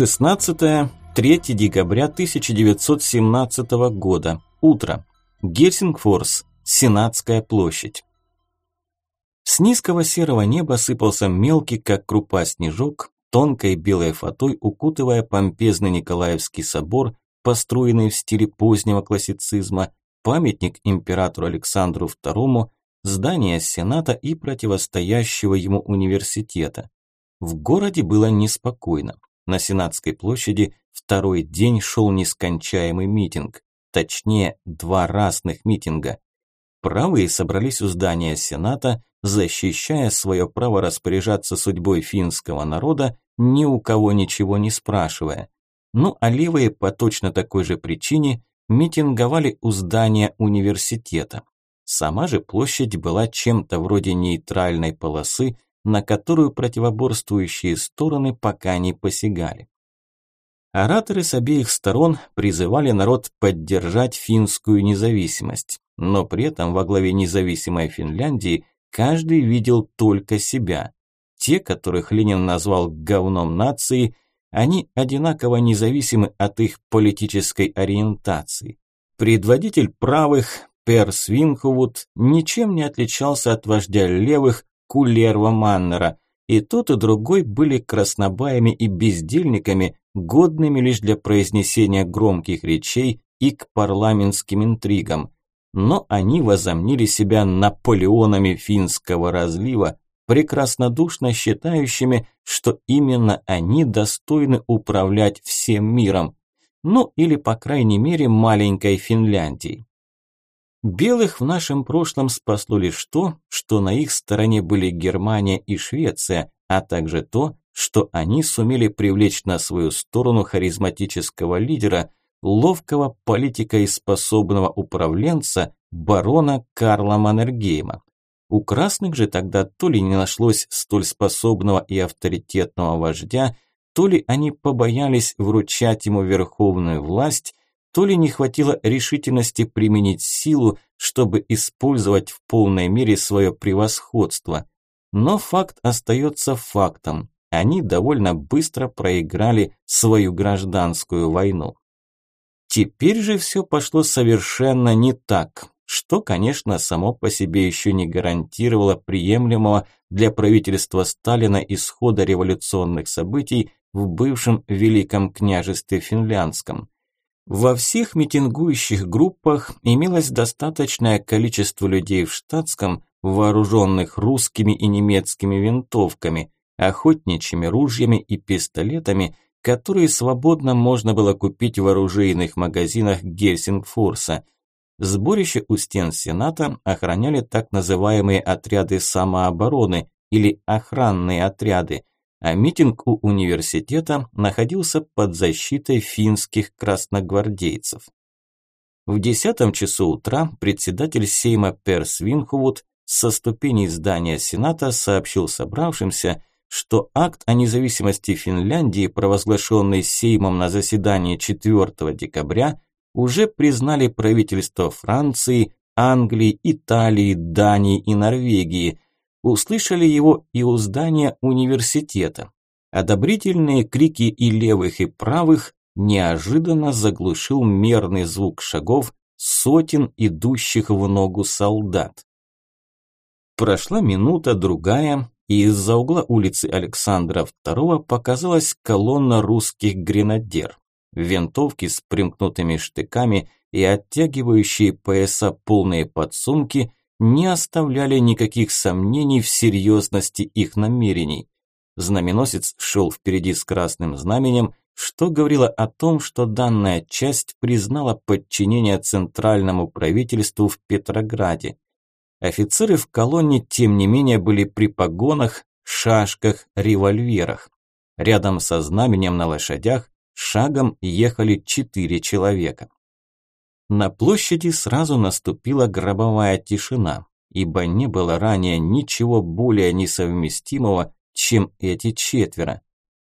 16-3 декабря 1917 года. Утро. Гельсингфорс. Сенатская площадь. С низкого серого неба сыпался мелкий, как крупа, снежок, тонкой белой фатой укутывая помпезный Николаевский собор, построенный в стиле позднего классицизма, памятник императору Александру II, здание Сената и противостоящего ему университета. В городе было неспокойно. На Сенатской площади второй день шел нескончаемый митинг. Точнее, два разных митинга. Правые собрались у здания Сената, защищая свое право распоряжаться судьбой финского народа, ни у кого ничего не спрашивая. Ну а левые по точно такой же причине митинговали у здания университета. Сама же площадь была чем-то вроде нейтральной полосы, на которую противоборствующие стороны пока не посягали. Ораторы с обеих сторон призывали народ поддержать финскую независимость, но при этом во главе независимой Финляндии каждый видел только себя. Те, которых Ленин назвал говном нации, они одинаково независимы от их политической ориентации. Предводитель правых, Пер Свинховуд, ничем не отличался от вождя левых, Кулерва Маннера, и тот и другой были краснобаями и бездельниками, годными лишь для произнесения громких речей и к парламентским интригам. Но они возомнили себя Наполеонами финского разлива, прекраснодушно считающими, что именно они достойны управлять всем миром, ну или по крайней мере маленькой Финляндией. Белых в нашем прошлом спасло лишь то, что на их стороне были Германия и Швеция, а также то, что они сумели привлечь на свою сторону харизматического лидера, ловкого политика и способного управленца, барона Карла Маннергейма. У красных же тогда то ли не нашлось столь способного и авторитетного вождя, то ли они побоялись вручать ему верховную власть, то ли не хватило решительности применить силу, чтобы использовать в полной мере свое превосходство. Но факт остается фактом. Они довольно быстро проиграли свою гражданскую войну. Теперь же все пошло совершенно не так, что, конечно, само по себе еще не гарантировало приемлемого для правительства Сталина исхода революционных событий в бывшем Великом княжестве Финляндском. Во всех митингующих группах имелось достаточное количество людей в штатском, вооруженных русскими и немецкими винтовками, охотничьими ружьями и пистолетами, которые свободно можно было купить в оружейных магазинах Гельсингфорса. Сборище у стен Сената охраняли так называемые отряды самообороны или охранные отряды, а митинг у университета находился под защитой финских красногвардейцев. В десятом часу утра председатель Сейма Перс Винхувуд со ступеней здания Сената сообщил собравшимся, что акт о независимости Финляндии, провозглашенный Сеймом на заседании 4 декабря, уже признали правительства Франции, Англии, Италии, Дании и Норвегии – услышали его и у здания университета. Одобрительные крики и левых, и правых неожиданно заглушил мерный звук шагов сотен идущих в ногу солдат. Прошла минута, другая, и из-за угла улицы Александра II показалась колонна русских гренадер. Винтовки с примкнутыми штыками и оттягивающие пояса полные подсумки не оставляли никаких сомнений в серьезности их намерений. Знаменосец шел впереди с красным знаменем, что говорило о том, что данная часть признала подчинение центральному правительству в Петрограде. Офицеры в колонне, тем не менее, были при погонах, шашках, револьверах. Рядом со знаменем на лошадях шагом ехали четыре человека. На площади сразу наступила гробовая тишина, ибо не было ранее ничего более несовместимого, чем эти четверо.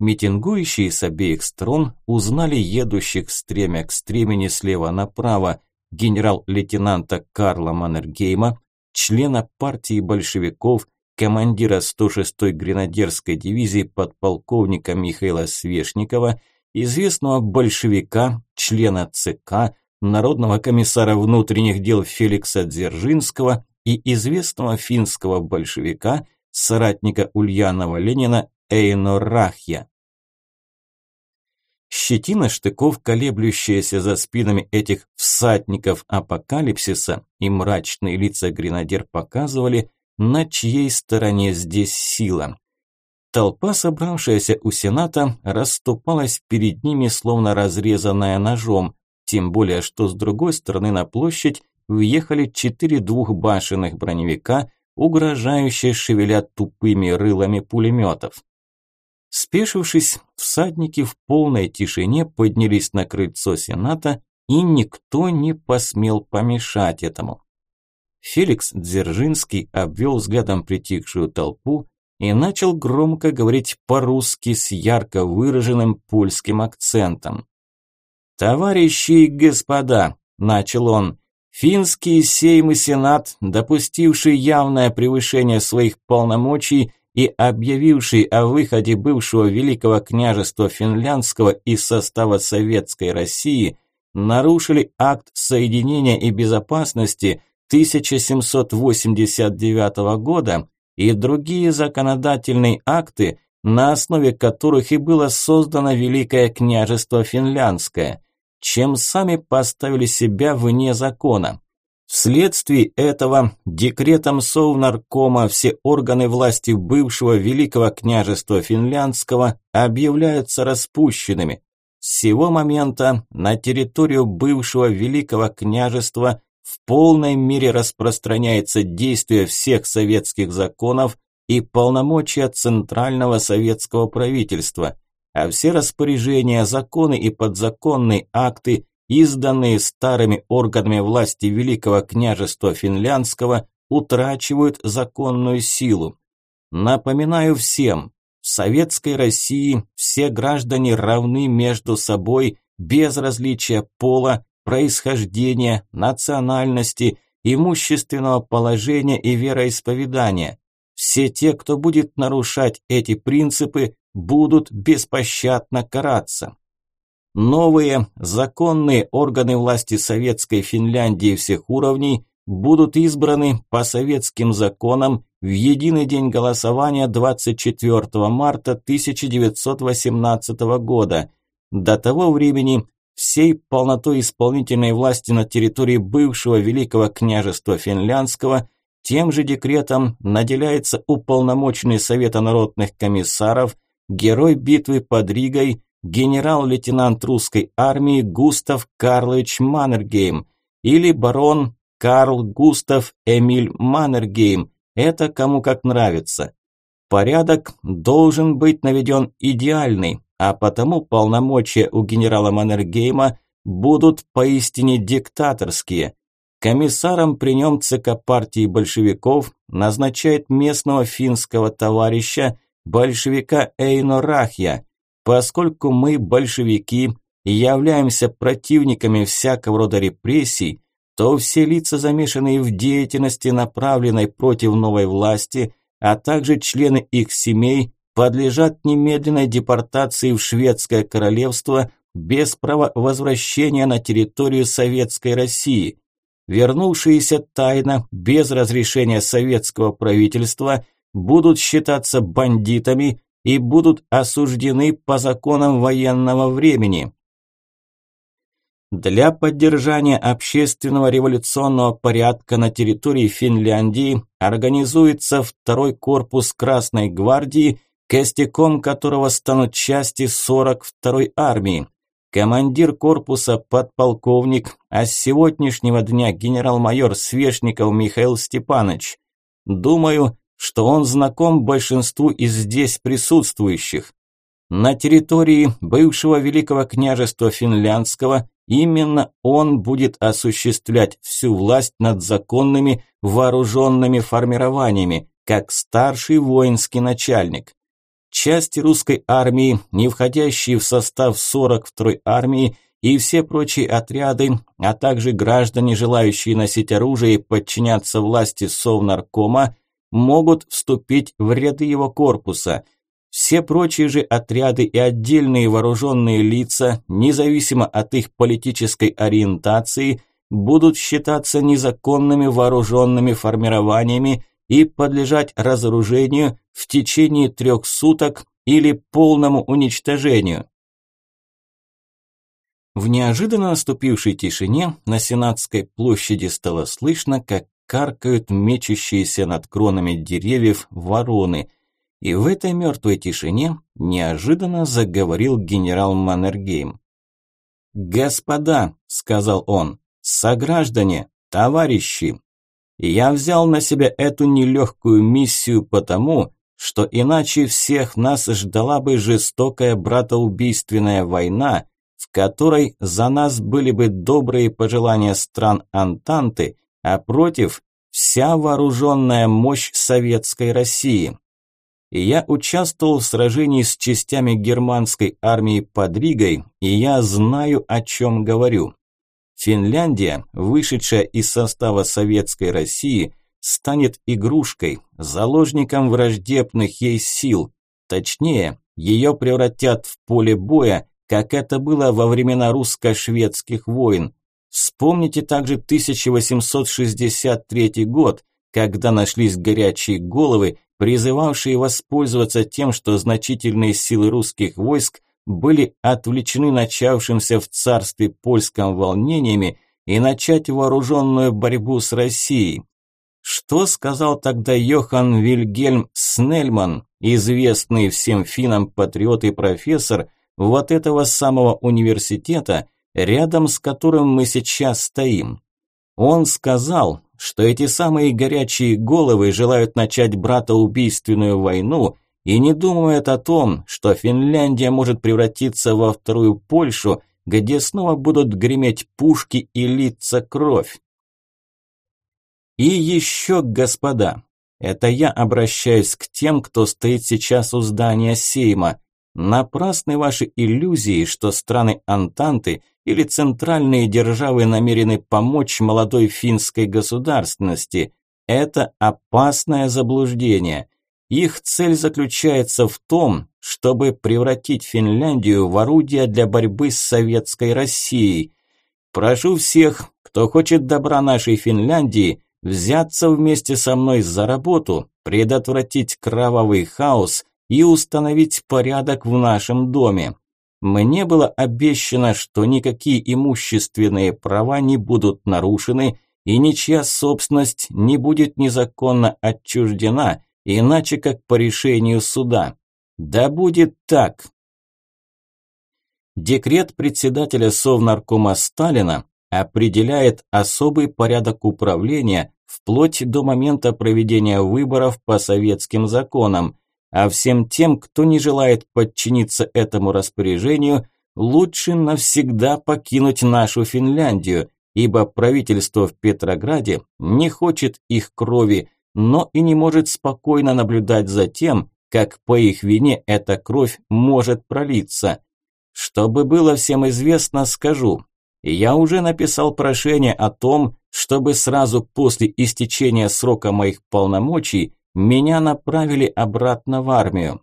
Митингующие с обеих сторон узнали едущих стремя к стремени слева направо генерал-лейтенанта Карла Маннергейма, члена партии большевиков, командира 106-й гренадерской дивизии подполковника Михаила Свешникова, известного большевика, члена ЦК, народного комиссара внутренних дел Феликса Дзержинского и известного финского большевика, соратника Ульянова Ленина Эйно Рахья. Щетина штыков, колеблющаяся за спинами этих всадников апокалипсиса и мрачные лица гренадер показывали, на чьей стороне здесь сила. Толпа, собравшаяся у Сената, расступалась перед ними, словно разрезанная ножом, тем более, что с другой стороны на площадь въехали четыре двухбашенных броневика, угрожающие шевеля тупыми рылами пулеметов. Спешившись, всадники в полной тишине поднялись на крыльцо Сената, и никто не посмел помешать этому. Феликс Дзержинский обвел взглядом притихшую толпу и начал громко говорить по-русски с ярко выраженным польским акцентом. «Товарищи и господа», – начал он, – «финский сейм и сенат, допустивший явное превышение своих полномочий и объявивший о выходе бывшего Великого княжества Финляндского из состава Советской России, нарушили акт соединения и безопасности 1789 года и другие законодательные акты, на основе которых и было создано Великое княжество Финляндское, чем сами поставили себя вне закона. Вследствие этого декретом Совнаркома все органы власти бывшего Великого княжества Финляндского объявляются распущенными. С сего момента на территорию бывшего Великого княжества в полной мере распространяется действие всех советских законов и полномочия Центрального советского правительства, а все распоряжения, законы и подзаконные акты изданные старыми органами власти Великого княжества Финляндского, утрачивают законную силу. Напоминаю всем, в Советской России все граждане равны между собой без различия пола, происхождения, национальности, имущественного положения и вероисповедания. Все те, кто будет нарушать эти принципы, будут беспощадно караться. Новые законные органы власти Советской Финляндии всех уровней будут избраны по советским законам в единый день голосования 24 марта 1918 года. До того времени всей полнотой исполнительной власти на территории бывшего Великого княжества Финляндского тем же декретом наделяется уполномоченный Совета народных комиссаров, герой битвы под Ригой генерал-лейтенант русской армии Густав Карлович Маннергейм или барон Карл Густав Эмиль Маннергейм, это кому как нравится. Порядок должен быть наведен идеальный, а потому полномочия у генерала Маннергейма будут поистине диктаторские. Комиссаром при нем ЦК партии большевиков назначает местного финского товарища, большевика Эйно Рахья – Поскольку мы, большевики, являемся противниками всякого рода репрессий, то все лица, замешанные в деятельности, направленной против новой власти, а также члены их семей, подлежат немедленной депортации в Шведское королевство без права возвращения на территорию Советской России. Вернувшиеся тайно, без разрешения советского правительства, будут считаться бандитами и будут осуждены по законам военного времени. Для поддержания общественного революционного порядка на территории Финляндии организуется второй корпус Красной гвардии, костяком которого станут части 42-й армии. Командир корпуса подполковник, а с сегодняшнего дня генерал-майор Свешников Михаил Степанович. Думаю, что он знаком большинству из здесь присутствующих. На территории бывшего Великого княжества Финляндского именно он будет осуществлять всю власть над законными вооруженными формированиями, как старший воинский начальник. Части русской армии, не входящие в состав 42-й армии, и все прочие отряды, а также граждане, желающие носить оружие и подчиняться власти Совнаркома, могут вступить в ряды его корпуса. Все прочие же отряды и отдельные вооруженные лица, независимо от их политической ориентации, будут считаться незаконными вооруженными формированиями и подлежать разоружению в течение трех суток или полному уничтожению. В неожиданно наступившей тишине на Сенатской площади стало слышно, как каркают мечущиеся над кронами деревьев вороны. И в этой мертвой тишине неожиданно заговорил генерал Маннергейм. «Господа», – сказал он, – «сограждане, товарищи, я взял на себя эту нелегкую миссию потому, что иначе всех нас ждала бы жестокая братоубийственная война, в которой за нас были бы добрые пожелания стран Антанты, а против вся вооруженная мощь советской России. И я участвовал в сражении с частями германской армии под Ригой, и я знаю, о чем говорю. Финляндия, вышедшая из состава Советской России, станет игрушкой, заложником враждебных ей сил. Точнее, ее превратят в поле боя, как это было во времена русско-шведских войн. Вспомните также 1863 год, когда нашлись горячие головы, призывавшие воспользоваться тем, что значительные силы русских войск были отвлечены начавшимся в царстве польском волнениями и начать вооруженную борьбу с Россией. Что сказал тогда Йохан Вильгельм Снельман, известный всем финнам патриот и профессор вот этого самого университета, рядом с которым мы сейчас стоим? Он сказал, что эти самые горячие головы желают начать братоубийственную войну – и не думают о том, что Финляндия может превратиться во вторую Польшу, где снова будут греметь пушки и литься кровь. И еще, господа, это я обращаюсь к тем, кто стоит сейчас у здания Сейма. Напрасны ваши иллюзии, что страны Антанты или центральные державы намерены помочь молодой финской государственности. Это опасное заблуждение. Их цель заключается в том, чтобы превратить Финляндию в орудие для борьбы с советской Россией. Прошу всех, кто хочет добра нашей Финляндии, взяться вместе со мной за работу, предотвратить кровавый хаос и установить порядок в нашем доме. Мне было обещано, что никакие имущественные права не будут нарушены и ничья собственность не будет незаконно отчуждена – иначе как по решению суда. Да будет так. Декрет председателя Совнаркома Сталина определяет особый порядок управления вплоть до момента проведения выборов по советским законам, а всем тем, кто не желает подчиниться этому распоряжению, лучше навсегда покинуть нашу Финляндию, ибо правительство в Петрограде не хочет их крови, но и не может спокойно наблюдать за тем, как по их вине эта кровь может пролиться. Чтобы было всем известно, скажу. Я уже написал прошение о том, чтобы сразу после истечения срока моих полномочий меня направили обратно в армию.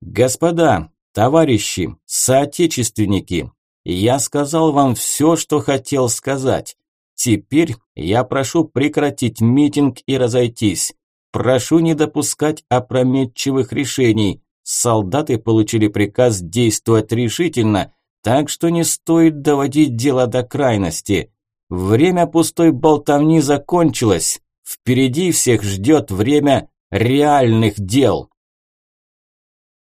Господа, товарищи, соотечественники, я сказал вам все, что хотел сказать. Теперь я прошу прекратить митинг и разойтись. Прошу не допускать опрометчивых решений. Солдаты получили приказ действовать решительно, так что не стоит доводить дело до крайности. Время пустой болтовни закончилось. Впереди всех ждет время реальных дел.